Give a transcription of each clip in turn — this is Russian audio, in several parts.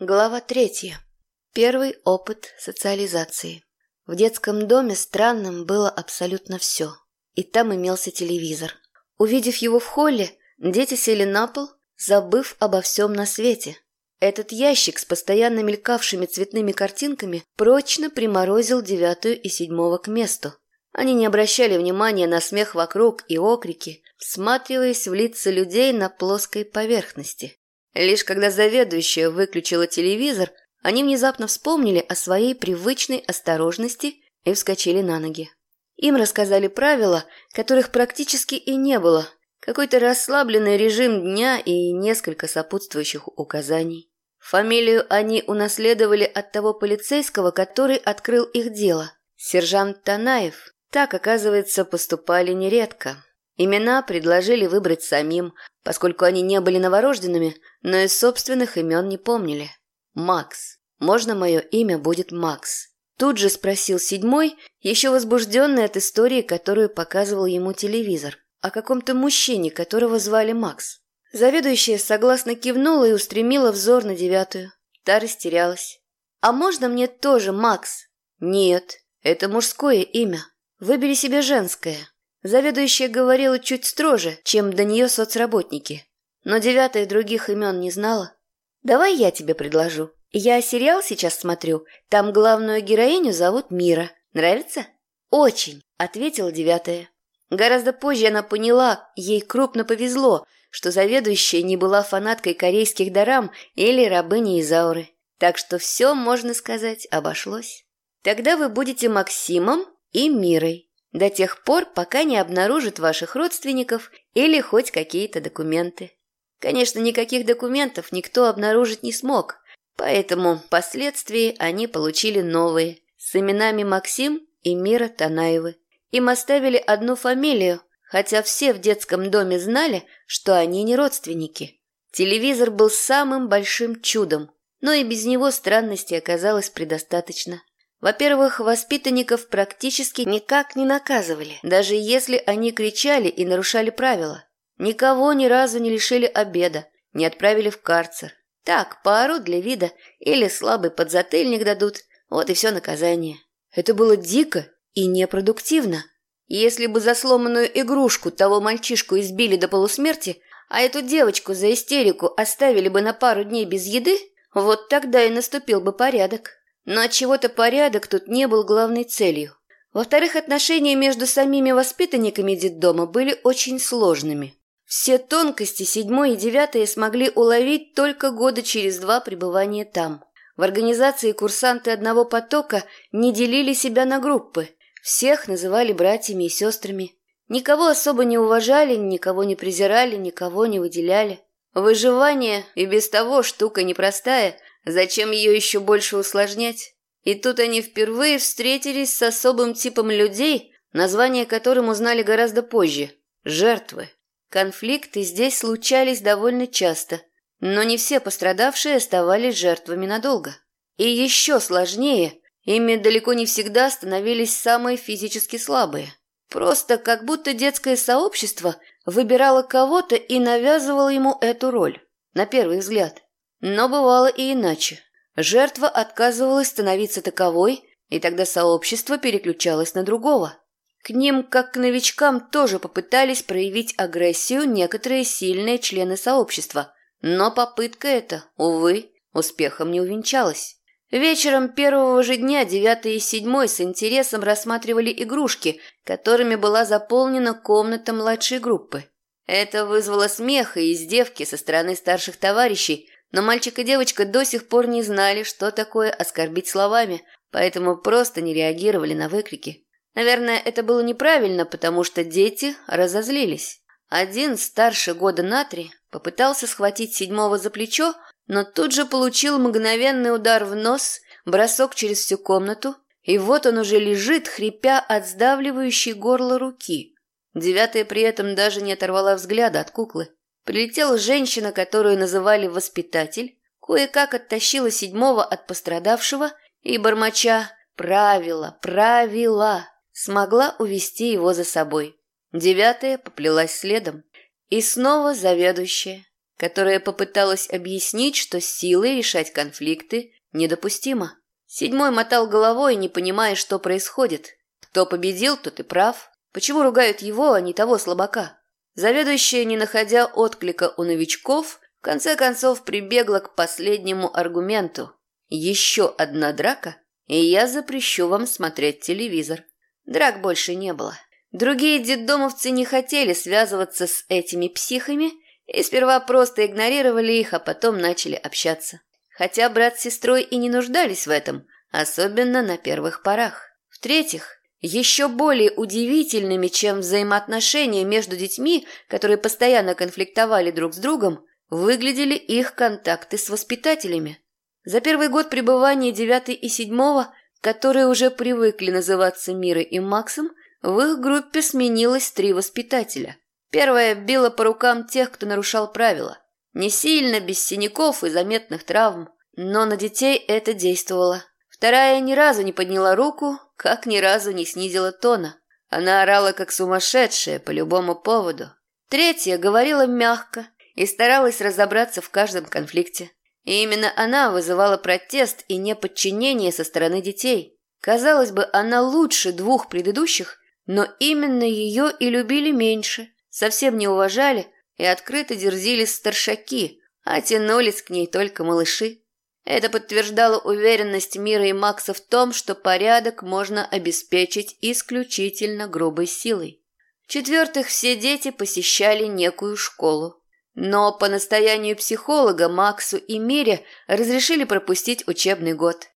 Глава третья. Первый опыт социализации. В детском доме странным было абсолютно все. И там имелся телевизор. Увидев его в холле, дети сели на пол, забыв обо всем на свете. Этот ящик с постоянно мелькавшими цветными картинками прочно приморозил девятую и седьмого к месту. Они не обращали внимания на смех вокруг и окрики, всматриваясь в лица людей на плоской поверхности. Лишь когда заведующая выключила телевизор, они внезапно вспомнили о своей привычной осторожности и вскочили на ноги. Им рассказали правила, которых практически и не было, какой-то расслабленный режим дня и несколько сопутствующих указаний. Фамилию они унаследовали от того полицейского, который открыл их дело. Сержант Танаев. Так, оказывается, поступали нередко. Имена предложили выбрать самим, поскольку они не были новорожденными, но и собственных имен не помнили. «Макс. Можно мое имя будет Макс?» Тут же спросил седьмой, еще возбужденный от истории, которую показывал ему телевизор, о каком-то мужчине, которого звали Макс. Заведующая согласно кивнула и устремила взор на девятую. Та растерялась. «А можно мне тоже Макс?» «Нет, это мужское имя. Выбери себе женское». Заведующая говорила чуть строже, чем до нее соцработники. Но девятая других имен не знала. «Давай я тебе предложу. Я сериал сейчас смотрю. Там главную героиню зовут Мира. Нравится?» «Очень», — ответила девятая. Гораздо позже она поняла, ей крупно повезло, что заведующая не была фанаткой корейских дарам или рабыней Изауры. Так что все, можно сказать, обошлось. Тогда вы будете Максимом и Мирой до тех пор, пока не обнаружат ваших родственников или хоть какие-то документы. Конечно, никаких документов никто обнаружить не смог, поэтому впоследствии они получили новые с именами Максим и Мира Танаевы. Им оставили одну фамилию, хотя все в детском доме знали, что они не родственники. Телевизор был самым большим чудом, но и без него странностей оказалось предостаточно. Во-первых, воспитанников практически никак не наказывали, даже если они кричали и нарушали правила. Никого ни разу не лишили обеда, не отправили в карцер. Так, пару для вида или слабый подзатыльник дадут, вот и все наказание. Это было дико и непродуктивно. Если бы за сломанную игрушку того мальчишку избили до полусмерти, а эту девочку за истерику оставили бы на пару дней без еды, вот тогда и наступил бы порядок. Но от чего-то порядок тут не был главной целью. Во-вторых, отношения между самими воспитанниками детдома были очень сложными. Все тонкости седьмой и девятое смогли уловить только года через два пребывания там. В организации курсанты одного потока не делили себя на группы. Всех называли братьями и сестрами. Никого особо не уважали, никого не презирали, никого не выделяли. Выживание и без того штука непростая, Зачем ее еще больше усложнять? И тут они впервые встретились с особым типом людей, название которым узнали гораздо позже – жертвы. Конфликты здесь случались довольно часто, но не все пострадавшие оставались жертвами надолго. И еще сложнее, ими далеко не всегда становились самые физически слабые. Просто как будто детское сообщество выбирало кого-то и навязывало ему эту роль, на первый взгляд. Но бывало и иначе. Жертва отказывалась становиться таковой, и тогда сообщество переключалось на другого. К ним, как к новичкам, тоже попытались проявить агрессию некоторые сильные члены сообщества, но попытка эта, увы, успехом не увенчалась. Вечером первого же дня девятый и седьмой с интересом рассматривали игрушки, которыми была заполнена комната младшей группы. Это вызвало смех и издевки со стороны старших товарищей, но мальчик и девочка до сих пор не знали, что такое оскорбить словами, поэтому просто не реагировали на выкрики. Наверное, это было неправильно, потому что дети разозлились. Один, старше года на три, попытался схватить седьмого за плечо, но тут же получил мгновенный удар в нос, бросок через всю комнату, и вот он уже лежит, хрипя от сдавливающей горло руки. Девятая при этом даже не оторвала взгляда от куклы. Прилетела женщина, которую называли воспитатель, кое-как оттащила седьмого от пострадавшего и, бормоча «правила, правила», смогла увести его за собой. Девятая поплелась следом. И снова заведующая. которая попыталась объяснить, что силой решать конфликты недопустимо. Седьмой мотал головой, не понимая, что происходит. Кто победил, тот и прав. Почему ругают его, а не того слабака? Заведующая, не находя отклика у новичков, в конце концов прибегла к последнему аргументу. «Еще одна драка, и я запрещу вам смотреть телевизор». Драк больше не было. Другие детдомовцы не хотели связываться с этими психами и сперва просто игнорировали их, а потом начали общаться. Хотя брат с сестрой и не нуждались в этом, особенно на первых порах. В-третьих, еще более удивительными, чем взаимоотношения между детьми, которые постоянно конфликтовали друг с другом, выглядели их контакты с воспитателями. За первый год пребывания девятый и седьмого, которые уже привыкли называться Мирой и Максом, в их группе сменилось три воспитателя. Первая била по рукам тех, кто нарушал правила. Не сильно, без синяков и заметных травм, но на детей это действовало. Вторая ни разу не подняла руку, как ни разу не снизила тона. Она орала как сумасшедшая по любому поводу. Третья говорила мягко и старалась разобраться в каждом конфликте. И именно она вызывала протест и неподчинение со стороны детей. Казалось бы, она лучше двух предыдущих, но именно ее и любили меньше, совсем не уважали и открыто дерзили старшаки, а тянулись к ней только малыши. Это подтверждало уверенность Мира и Макса в том, что порядок можно обеспечить исключительно грубой силой. В-четвертых, все дети посещали некую школу. Но по настоянию психолога Максу и Мире разрешили пропустить учебный год.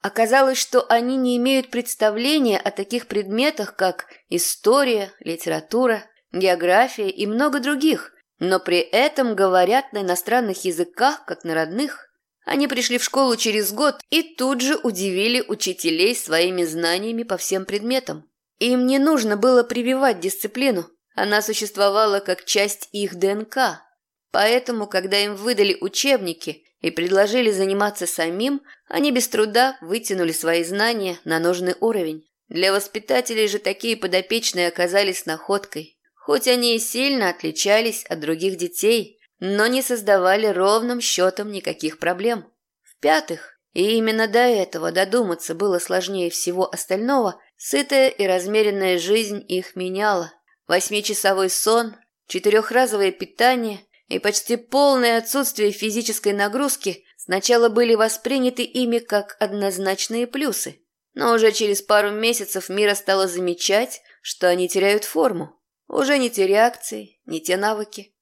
Оказалось, что они не имеют представления о таких предметах, как история, литература, география и много других, но при этом говорят на иностранных языках, как на родных. Они пришли в школу через год и тут же удивили учителей своими знаниями по всем предметам. Им не нужно было прививать дисциплину, она существовала как часть их ДНК. Поэтому, когда им выдали учебники и предложили заниматься самим, они без труда вытянули свои знания на нужный уровень. Для воспитателей же такие подопечные оказались находкой. Хоть они и сильно отличались от других детей, но не создавали ровным счетом никаких проблем. В-пятых, и именно до этого додуматься было сложнее всего остального, сытая и размеренная жизнь их меняла. Восьмичасовой сон, четырехразовое питание и почти полное отсутствие физической нагрузки сначала были восприняты ими как однозначные плюсы. Но уже через пару месяцев Мира стала замечать, что они теряют форму. Уже не те реакции, не те навыки.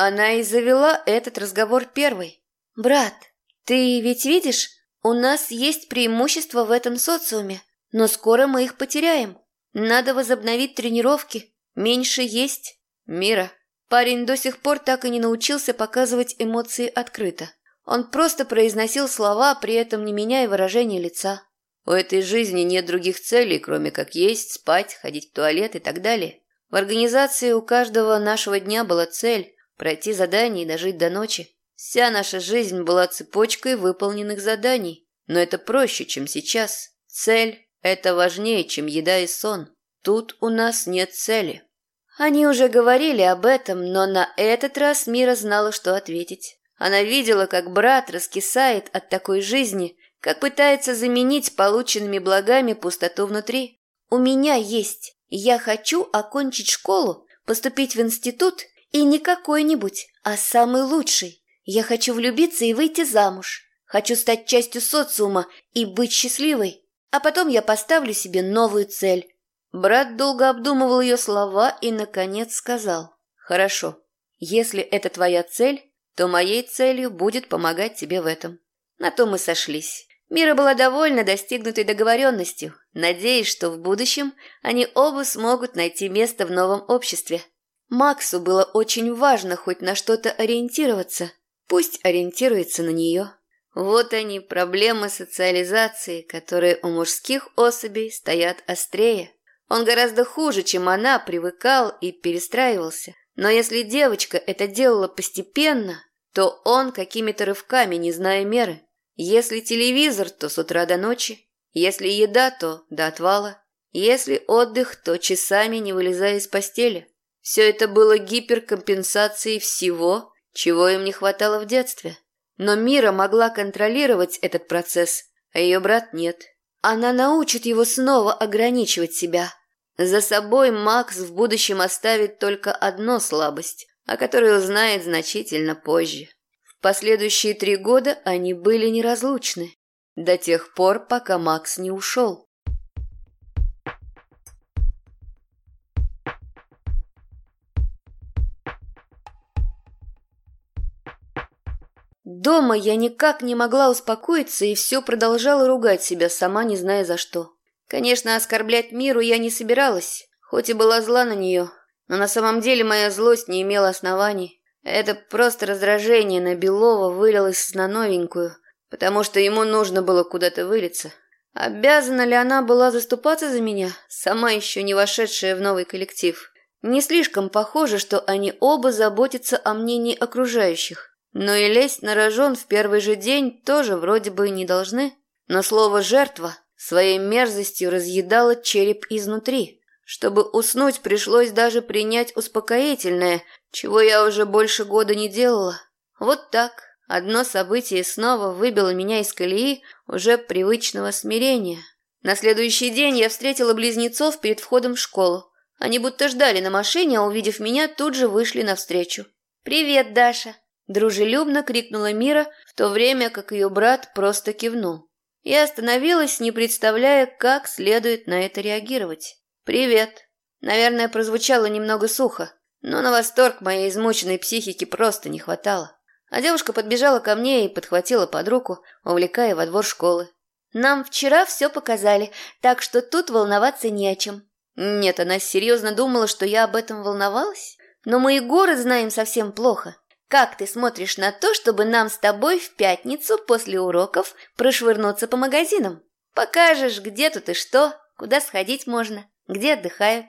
Она и завела этот разговор первой. «Брат, ты ведь видишь, у нас есть преимущества в этом социуме, но скоро мы их потеряем. Надо возобновить тренировки, меньше есть. Мира». Парень до сих пор так и не научился показывать эмоции открыто. Он просто произносил слова, при этом не меняя выражения лица. У этой жизни нет других целей, кроме как есть, спать, ходить в туалет и так далее. В организации у каждого нашего дня была цель, пройти задание и дожить до ночи. Вся наша жизнь была цепочкой выполненных заданий, но это проще, чем сейчас. Цель – это важнее, чем еда и сон. Тут у нас нет цели. Они уже говорили об этом, но на этот раз Мира знала, что ответить. Она видела, как брат раскисает от такой жизни, как пытается заменить полученными благами пустоту внутри. «У меня есть. Я хочу окончить школу, поступить в институт и не какой-нибудь, а самый лучший. Я хочу влюбиться и выйти замуж. Хочу стать частью социума и быть счастливой. А потом я поставлю себе новую цель. Брат долго обдумывал ее слова и, наконец, сказал. «Хорошо. Если это твоя цель, то моей целью будет помогать тебе в этом». На то мы сошлись. Мира была довольна достигнутой договоренностью, надеясь, что в будущем они оба смогут найти место в новом обществе. Максу было очень важно хоть на что-то ориентироваться. Пусть ориентируется на нее. Вот они, проблемы социализации, которые у мужских особей стоят острее. Он гораздо хуже, чем она, привыкал и перестраивался. Но если девочка это делала постепенно, то он какими-то рывками, не зная меры. Если телевизор, то с утра до ночи. Если еда, то до отвала. Если отдых, то часами не вылезая из постели. Все это было гиперкомпенсацией всего чего им не хватало в детстве. Но Мира могла контролировать этот процесс, а ее брат нет. Она научит его снова ограничивать себя. За собой Макс в будущем оставит только одну слабость, о которой узнает значительно позже. В последующие три года они были неразлучны, до тех пор, пока Макс не ушел. Дома я никак не могла успокоиться и все продолжала ругать себя, сама не зная за что. Конечно, оскорблять миру я не собиралась, хоть и была зла на нее, но на самом деле моя злость не имела оснований. Это просто раздражение на Белова вылилось на новенькую, потому что ему нужно было куда-то вылиться. Обязана ли она была заступаться за меня, сама еще не вошедшая в новый коллектив? Не слишком похоже, что они оба заботятся о мнении окружающих. Но и лезть на рожон в первый же день тоже вроде бы не должны. Но слово «жертва» своей мерзостью разъедало череп изнутри. Чтобы уснуть, пришлось даже принять успокоительное, чего я уже больше года не делала. Вот так. Одно событие снова выбило меня из колеи уже привычного смирения. На следующий день я встретила близнецов перед входом в школу. Они будто ждали на машине, а увидев меня, тут же вышли навстречу. «Привет, Даша!» Дружелюбно крикнула Мира, в то время как ее брат просто кивнул. Я остановилась, не представляя, как следует на это реагировать. «Привет». Наверное, прозвучало немного сухо, но на восторг моей измученной психики просто не хватало. А девушка подбежала ко мне и подхватила под руку, увлекая во двор школы. «Нам вчера все показали, так что тут волноваться не о чем». Нет, она серьезно думала, что я об этом волновалась? Но мы и горы знаем совсем плохо. Как ты смотришь на то, чтобы нам с тобой в пятницу после уроков прошвырнуться по магазинам? Покажешь, где тут и что, куда сходить можно, где отдыхают.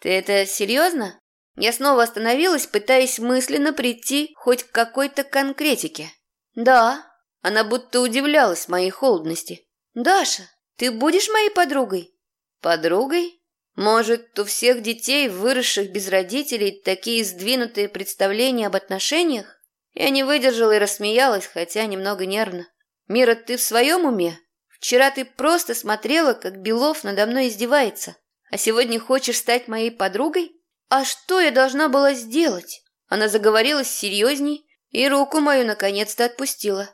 Ты это серьезно? Я снова остановилась, пытаясь мысленно прийти хоть к какой-то конкретике. Да, она будто удивлялась моей холодности. Даша, ты будешь моей подругой? Подругой? Может, у всех детей, выросших без родителей, такие сдвинутые представления об отношениях? Я не выдержала и рассмеялась, хотя немного нервно. «Мира, ты в своем уме? Вчера ты просто смотрела, как Белов надо мной издевается, а сегодня хочешь стать моей подругой? А что я должна была сделать?» Она заговорила серьезней и руку мою наконец-то отпустила.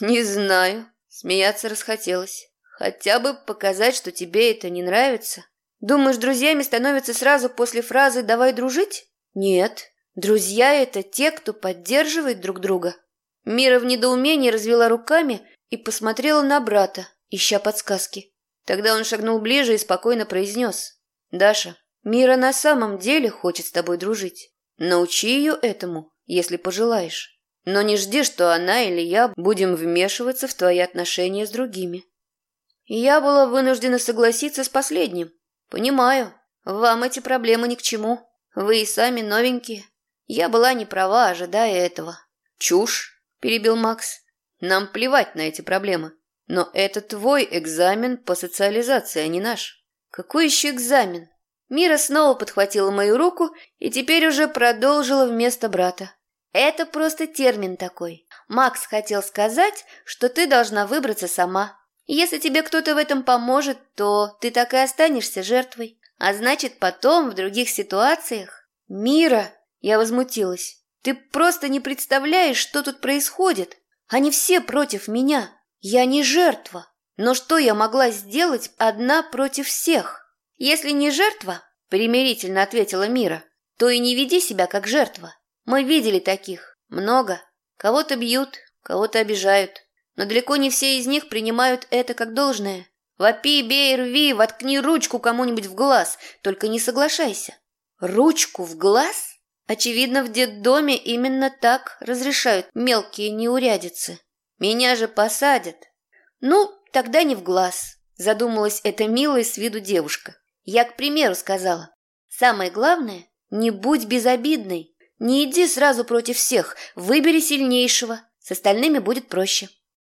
«Не знаю». Смеяться расхотелось. «Хотя бы показать, что тебе это не нравится». Думаешь, друзьями становятся сразу после фразы «давай дружить»? Нет. Друзья – это те, кто поддерживает друг друга. Мира в недоумении развела руками и посмотрела на брата, ища подсказки. Тогда он шагнул ближе и спокойно произнес. «Даша, Мира на самом деле хочет с тобой дружить. Научи ее этому, если пожелаешь. Но не жди, что она или я будем вмешиваться в твои отношения с другими». Я была вынуждена согласиться с последним. «Понимаю. Вам эти проблемы ни к чему. Вы и сами новенькие. Я была не права, ожидая этого». «Чушь», – перебил Макс. «Нам плевать на эти проблемы. Но это твой экзамен по социализации, а не наш». «Какой еще экзамен?» Мира снова подхватила мою руку и теперь уже продолжила вместо брата. «Это просто термин такой. Макс хотел сказать, что ты должна выбраться сама. Если тебе кто-то в этом поможет, то ты так и останешься жертвой. А значит, потом, в других ситуациях... Мира, я возмутилась. Ты просто не представляешь, что тут происходит. Они все против меня. Я не жертва. Но что я могла сделать одна против всех? Если не жертва, примирительно ответила Мира, то и не веди себя как жертва. Мы видели таких. Много. Кого-то бьют, кого-то обижают. Но далеко не все из них принимают это как должное. Вопи, бей, рви, воткни ручку кому-нибудь в глаз, только не соглашайся. Ручку в глаз? Очевидно, в детдоме именно так разрешают мелкие неурядицы. Меня же посадят. Ну, тогда не в глаз, задумалась эта милая с виду девушка. Я, к примеру, сказала. Самое главное, не будь безобидной. Не иди сразу против всех, выбери сильнейшего. С остальными будет проще.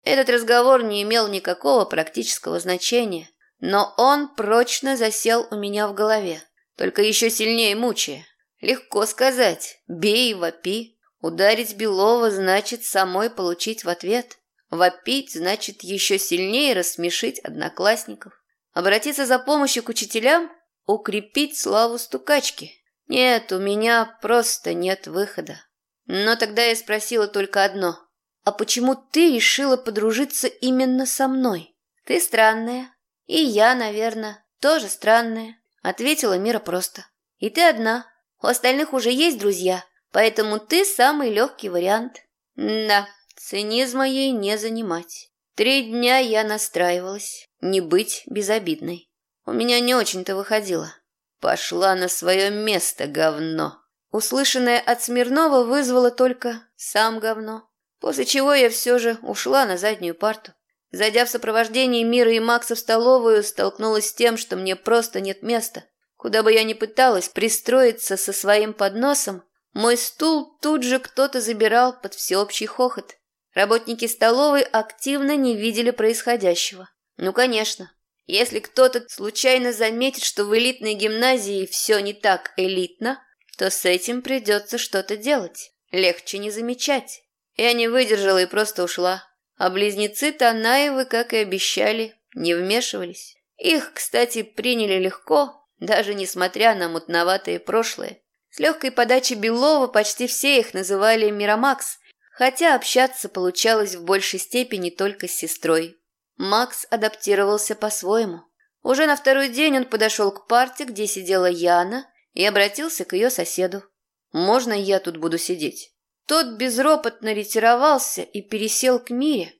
Этот разговор не имел никакого практического значения, но он прочно засел у меня в голове, только еще сильнее мучая. Легко сказать «бей и вопи». Ударить Белова значит самой получить в ответ. Вопить значит еще сильнее рассмешить одноклассников. Обратиться за помощью к учителям – укрепить славу стукачки. Нет, у меня просто нет выхода. Но тогда я спросила только одно. А почему ты решила подружиться именно со мной? Ты странная. И я, наверное, тоже странная. Ответила Мира просто. И ты одна. У остальных уже есть друзья, поэтому ты самый легкий вариант. Да, цинизма ей не занимать. Три дня я настраивалась, не быть безобидной. У меня не очень-то выходило. Пошла на свое место, говно. Услышанное от Смирнова вызвало только сам говно. После чего я все же ушла на заднюю парту. Зайдя в сопровождении Мира и Макса в столовую, столкнулась с тем, что мне просто нет места. Куда бы я ни пыталась пристроиться со своим подносом, мой стул тут же кто-то забирал под всеобщий хохот. Работники столовой активно не видели происходящего. Ну, конечно. Если кто-то случайно заметит, что в элитной гимназии все не так элитно, то с этим придется что-то делать. Легче не замечать. Я не выдержала и просто ушла. А близнецы Танаевы, как и обещали, не вмешивались. Их, кстати, приняли легко, даже несмотря на мутноватое прошлое. С легкой подачи Белова почти все их называли Миромакс, хотя общаться получалось в большей степени только с сестрой. Макс адаптировался по-своему. Уже на второй день он подошел к парте, где сидела Яна, и обратился к ее соседу. «Можно я тут буду сидеть?» Тот безропотно ретировался и пересел к Мире.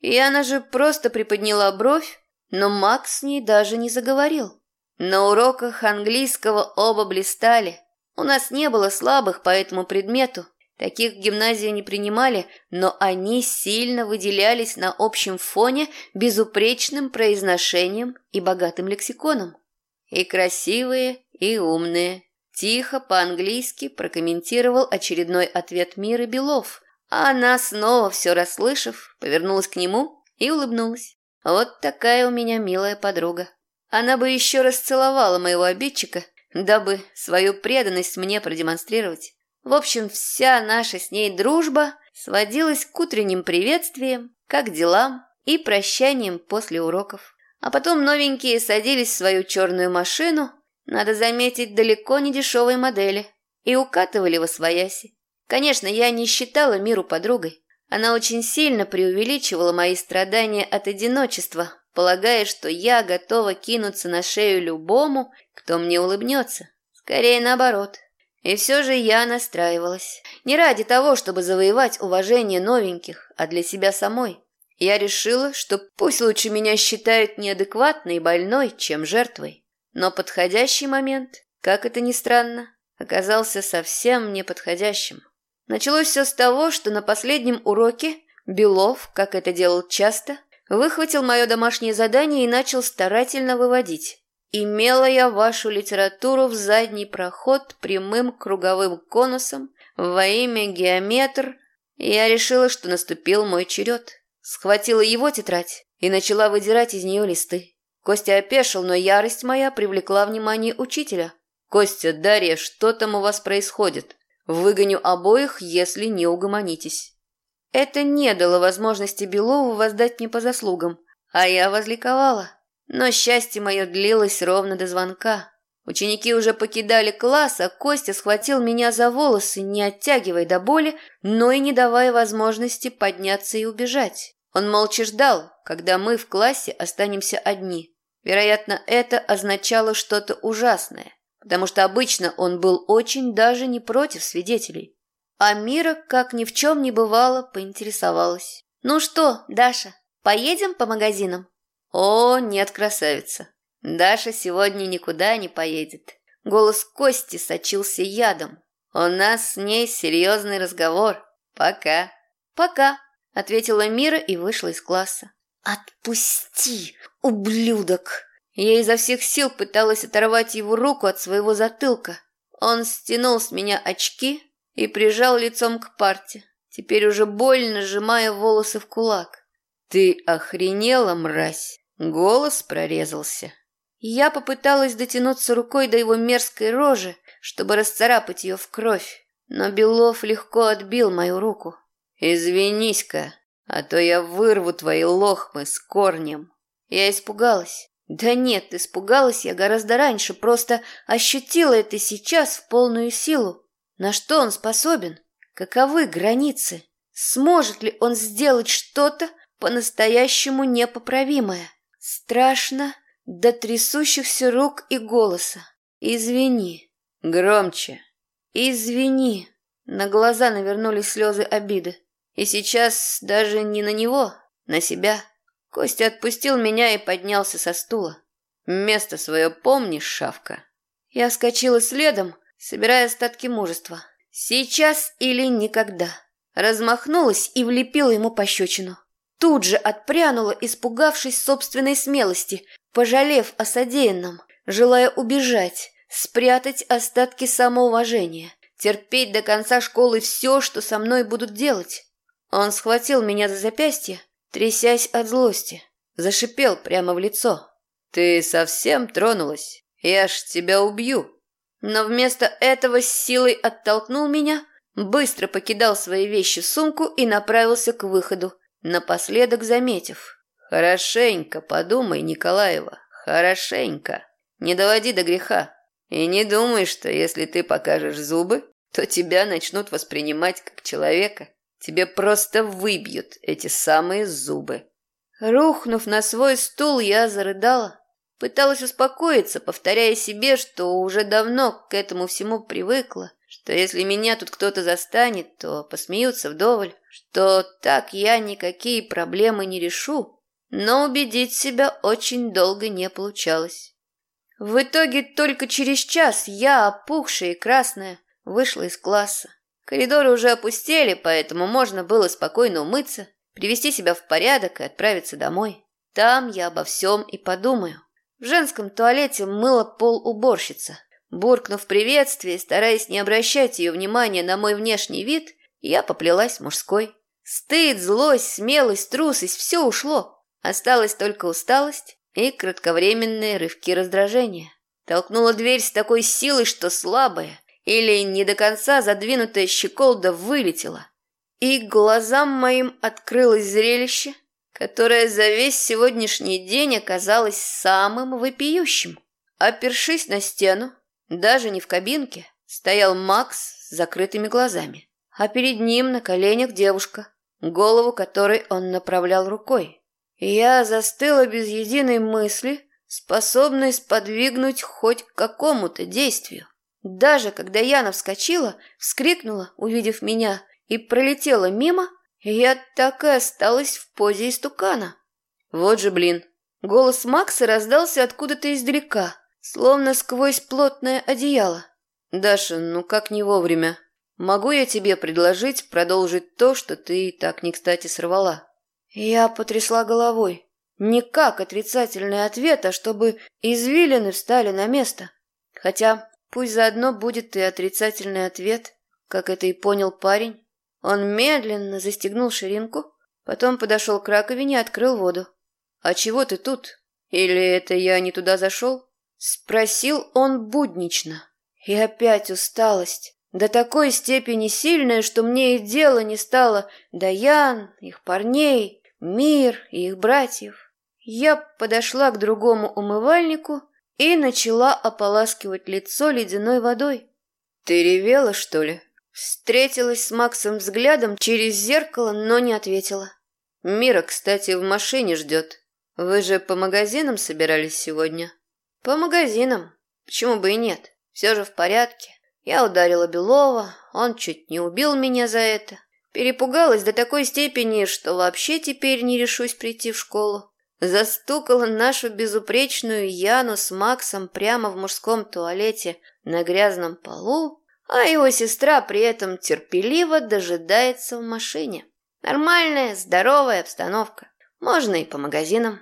Яна же просто приподняла бровь, но Макс с ней даже не заговорил. На уроках английского оба блистали. У нас не было слабых по этому предмету. Таких в гимназии не принимали, но они сильно выделялись на общем фоне безупречным произношением и богатым лексиконом. И красивые, и умные. Тихо по-английски прокомментировал очередной ответ Миры Белов, а она, снова все расслышав, повернулась к нему и улыбнулась. Вот такая у меня милая подруга. Она бы еще раз целовала моего обидчика, дабы свою преданность мне продемонстрировать. В общем, вся наша с ней дружба сводилась к утренним приветствиям, как делам и прощаниям после уроков. А потом новенькие садились в свою черную машину, надо заметить, далеко не дешевой модели, и укатывали во свояси. Конечно, я не считала миру подругой. Она очень сильно преувеличивала мои страдания от одиночества, полагая, что я готова кинуться на шею любому, кто мне улыбнется. Скорее наоборот. И все же я настраивалась. Не ради того, чтобы завоевать уважение новеньких, а для себя самой. Я решила, что пусть лучше меня считают неадекватной и больной, чем жертвой. Но подходящий момент, как это ни странно, оказался совсем неподходящим. Началось все с того, что на последнем уроке Белов, как это делал часто, Выхватил мое домашнее задание и начал старательно выводить. Имела я вашу литературу в задний проход прямым круговым конусом во имя геометр. Я решила, что наступил мой черед. Схватила его тетрадь и начала выдирать из нее листы. Костя опешил, но ярость моя привлекла внимание учителя. «Костя, Дарья, что там у вас происходит? Выгоню обоих, если не угомонитесь». Это не дало возможности Белову воздать мне по заслугам, а я возликовала. Но счастье мое длилось ровно до звонка. Ученики уже покидали класс, а Костя схватил меня за волосы, не оттягивая до боли, но и не давая возможности подняться и убежать. Он молча ждал, когда мы в классе останемся одни. Вероятно, это означало что-то ужасное, потому что обычно он был очень даже не против свидетелей. А Мира, как ни в чем не бывало, поинтересовалась. «Ну что, Даша, поедем по магазинам?» «О, нет, красавица. Даша сегодня никуда не поедет». Голос Кости сочился ядом. «У нас с ней серьезный разговор. Пока». «Пока», — ответила Мира и вышла из класса. «Отпусти, ублюдок!» Я изо всех сил пыталась оторвать его руку от своего затылка. Он стянул с меня очки, и прижал лицом к парте, теперь уже больно сжимая волосы в кулак. «Ты охренела, мразь!» Голос прорезался. Я попыталась дотянуться рукой до его мерзкой рожи, чтобы расцарапать ее в кровь, но Белов легко отбил мою руку. «Извинись-ка, а то я вырву твои лохмы с корнем». Я испугалась. Да нет, испугалась я гораздо раньше, просто ощутила это сейчас в полную силу. На что он способен? Каковы границы? Сможет ли он сделать что-то по-настоящему непоправимое? Страшно до трясущихся рук и голоса. Извини. Громче. Извини. На глаза навернулись слезы обиды. И сейчас даже не на него, на себя. Костя отпустил меня и поднялся со стула. «Место свое помнишь, шавка?» Я вскочила следом, собирая остатки мужества. «Сейчас или никогда». Размахнулась и влепила ему пощечину. Тут же отпрянула, испугавшись собственной смелости, пожалев о содеянном, желая убежать, спрятать остатки самоуважения, терпеть до конца школы все, что со мной будут делать. Он схватил меня за запястье, трясясь от злости, зашипел прямо в лицо. «Ты совсем тронулась? Я ж тебя убью!» Но вместо этого с силой оттолкнул меня, быстро покидал свои вещи сумку и направился к выходу, напоследок заметив. «Хорошенько подумай, Николаева, хорошенько. Не доводи до греха. И не думай, что если ты покажешь зубы, то тебя начнут воспринимать как человека. Тебе просто выбьют эти самые зубы. Рухнув на свой стул, я зарыдала. Пыталась успокоиться, повторяя себе, что уже давно к этому всему привыкла, что если меня тут кто-то застанет, то посмеются вдоволь, что так я никакие проблемы не решу. Но убедить себя очень долго не получалось. В итоге только через час я, опухшая и красная, вышла из класса. Коридоры уже опустели, поэтому можно было спокойно умыться, привести себя в порядок и отправиться домой. Там я обо всем и подумаю. В женском туалете мыла пол уборщица. Буркнув приветствие, стараясь не обращать ее внимания на мой внешний вид, я поплелась мужской. Стыд, злость, смелость, трусость – все ушло. Осталась только усталость и кратковременные рывки раздражения. Толкнула дверь с такой силой, что слабая, или не до конца задвинутая щеколда вылетела. И глазам моим открылось зрелище, которое за весь сегодняшний день оказалось самым вопиющим. Опершись на стену, даже не в кабинке, стоял Макс с закрытыми глазами, а перед ним на коленях девушка, голову которой он направлял рукой. Я застыла без единой мысли, способной сподвигнуть хоть к какому-то действию. Даже когда Яна вскочила, вскрикнула, увидев меня, и пролетела мимо, я так и осталась в позе истукана. Вот же блин. Голос Макса раздался откуда-то издалека, словно сквозь плотное одеяло. «Даша, ну как не вовремя? Могу я тебе предложить продолжить то, что ты так не кстати сорвала?» Я потрясла головой. Не как отрицательный ответ, а чтобы извилины встали на место. Хотя Пусть заодно будет и отрицательный ответ, как это и понял парень. Он медленно застегнул ширинку, потом подошел к раковине и открыл воду. «А чего ты тут? Или это я не туда зашел?» Спросил он буднично. И опять усталость. До такой степени сильная, что мне и дело не стало до Ян, их парней, мир и их братьев. Я подошла к другому умывальнику и начала ополаскивать лицо ледяной водой. «Ты ревела, что ли?» Встретилась с Максом взглядом через зеркало, но не ответила. «Мира, кстати, в машине ждет. Вы же по магазинам собирались сегодня?» «По магазинам. Почему бы и нет? Все же в порядке. Я ударила Белова, он чуть не убил меня за это. Перепугалась до такой степени, что вообще теперь не решусь прийти в школу. Застукала нашу безупречную Яну с Максом прямо в мужском туалете на грязном полу, а его сестра при этом терпеливо дожидается в машине. Нормальная, здоровая обстановка. Можно и по магазинам.